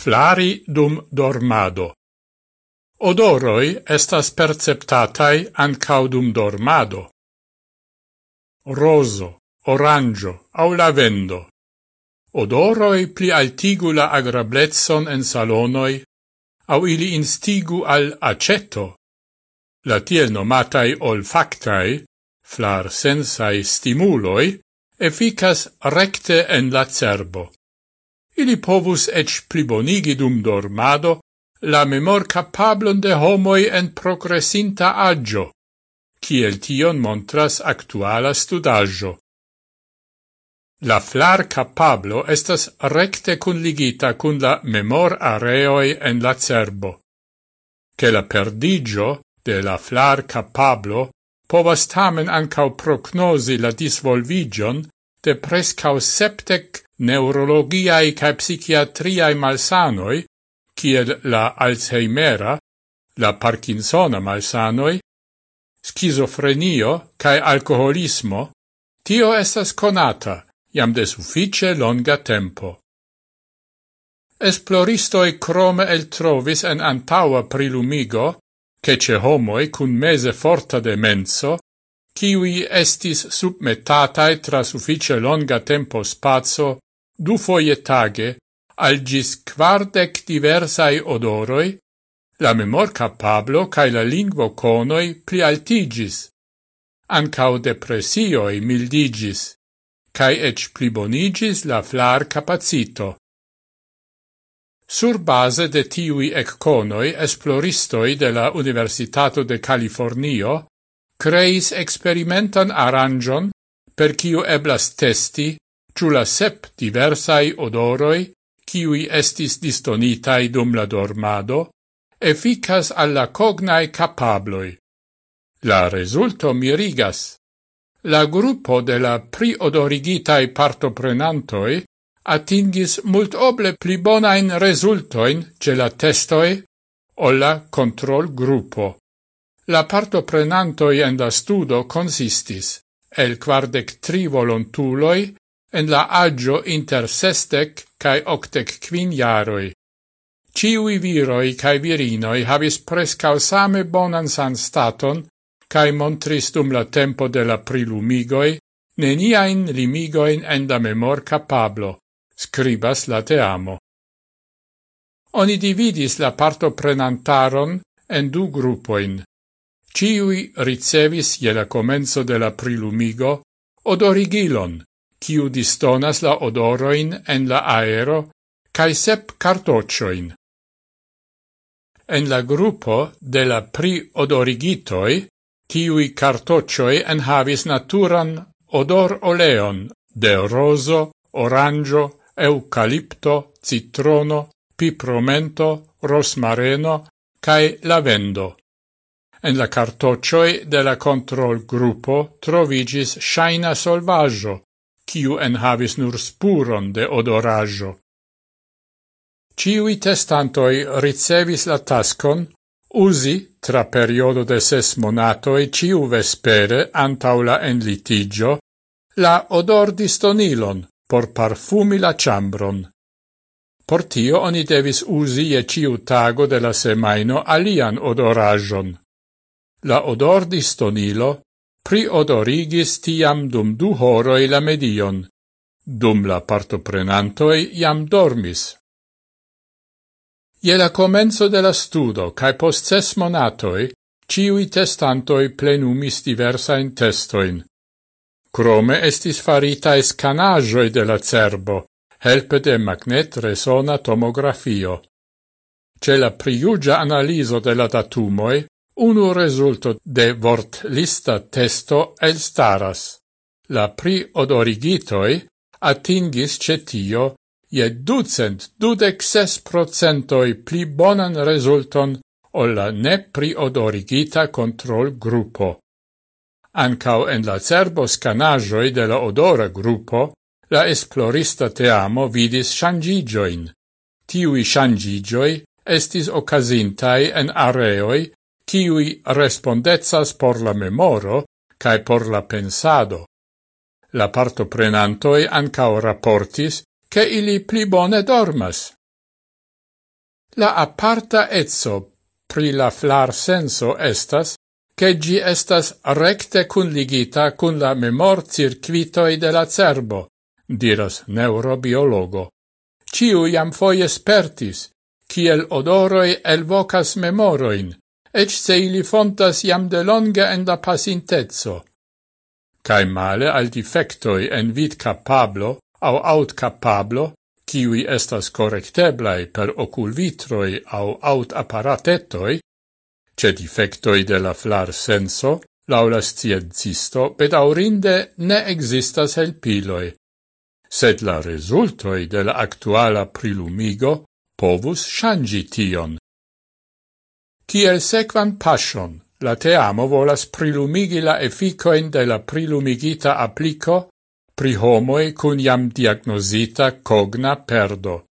flari dum dormado. Odoroi estas perceptatai ancau dum dormado. Roso, orangio au lavendo. Odoroi pli altigu la agrablezzon en salonoi au ili instigu al aceto. La tiel nomatai olfactai, flar sensai stimuloi, efficas recte en la cerbo ili povus ec plibonigi dum dormado la memor capablon de homoi en progressinta agio, kiel tion montras actuala studaggio. La flar capablo estas recte conligita cun la memor areoi en la cerbo, che la perdigio de la flar capablo povas tamen ancau prognosi la disvolvigion de prescau septec neurologiae cae psichiatriae malsanoi, kiel la Alzheimera, la Parkinsona malsanoi, schizofrenio cae alcoholismo, tio estas conata, iam de suffice longa tempo. Esploristoi crome el trovis en antaua prilumigo, che ce homoi cun mese forta de menso, kiwi estis submetatae tra suffice longa tempo spazio du foie tage al gis quardec diversai odoroi, la memor capablo cae la lingvo conoi plialtigis, ancau depressioi mildigis, cae ec plibonigis la flar capacito. Sur base de tiui ecconoi esploristoi de la Universitato de Californio creis experimentan aranjon per ciu eblas testi ciu la sep diversai odoroi, ciui estis distonitai dum la dormado, efficas alla cognae capabloi. La resulto mirigas. La gruppo de la priodorigitai partoprenantoi atingis mult oble pli bonain resultoin ce la testoi o la control gruppo. La partoprenantoi en la studo consistis el quardec tri volontuloi en la agio inter sestec cae octec quin jaroi. Ciui viroi cae virinoi havis prescau same bonan san staton, cae montris dum la tempo de la prilumigoi, neniain limigoin en da memor capablo, scribas la teamo. Oni dividis la parto prenantaron en du gruppoin. Ciui ricevis je la comenzo de la prilumigo odorigilon, kiu distonas la odoroin en la aero, cae sep cartoccioin. En la gruppo de la pri priodorigitoi, tiui en enhavis naturan odor oleon de roso, orangio, eucalipto, citrono, pipromento, rosmareno, cae lavendo. En la cartocioi de la control gruppo trovigis shaina solvaggio, kiu enhavis nur spuron de odorajo. Ciui testantoi ricevis la taskon usi tra periodo de ses monatoi ciu vespere antaula en litigio la odor distonilon por parfumi la chambron. Por tio oni devis usi e ciu tago de la semaino alian odorajon. La odor distonilo priodorigis tiam dum du horoi la medion, dum la partoprenantoi iam dormis. Je la comenzo de la studo, cae post ses monatoi, ciui testantoi plenumis diversain testoin. Crome estis farita escanagioi de la cerbo, helpe de magnet resona tomografio. Ce la priugia analiso de la datumoi, unu resulto de vortlista testo elstaras. La pri odorigitoi atingis cetio je ducent dudec ses procentoi pli bonan resulton ol la ne pri odorigita control gruppo. Ancao en la cerbo scanajoi de la odora gruppo, la esplorista teamo vidis shangigioin. Tiui shangigioi estis ocasintai en areoi kiui respondezas por la memoro cae por la pensado. La partoprenantoi ancao raportis che ili pli bone dormas. La aparta etso pri la flar senso estas che gi estas recte conligita cun la memor circuitoi de la cerbo, diras neurobiologo. Ciu iam foie spertis, ciel odoroi elvocas memoroin, ec se ili fontas iam de longe en la pasintezzo, Cai male al defectoi en vid capablo au aut capablo, ciui estas correcteblai per oculvitroi au aut apparatetoi, ce defectoi de la flar senso, laula scienzisto, bedaurinde ne existas helpiloi, sed la resultoi de la actuala prilumigo povus shangi tion. Tiel sequan passion, la teamo volas prilumigi la efficoin de la prilumigita applico pri homoe cun jam diagnosita cogna perdo.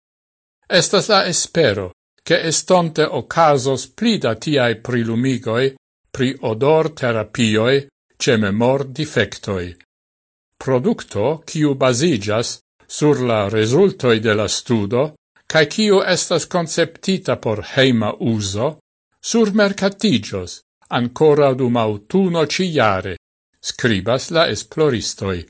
Estas la espero, che estonte ocasos plida tiai prilumigoi pri odor terapioi ce memor defectoi. Producto, kiu basigas sur la resultoi de la studo, cae kiu estas conceptita por heima uso, surmercatigios, ancora dum autuno ciare, scribas la esploristoi.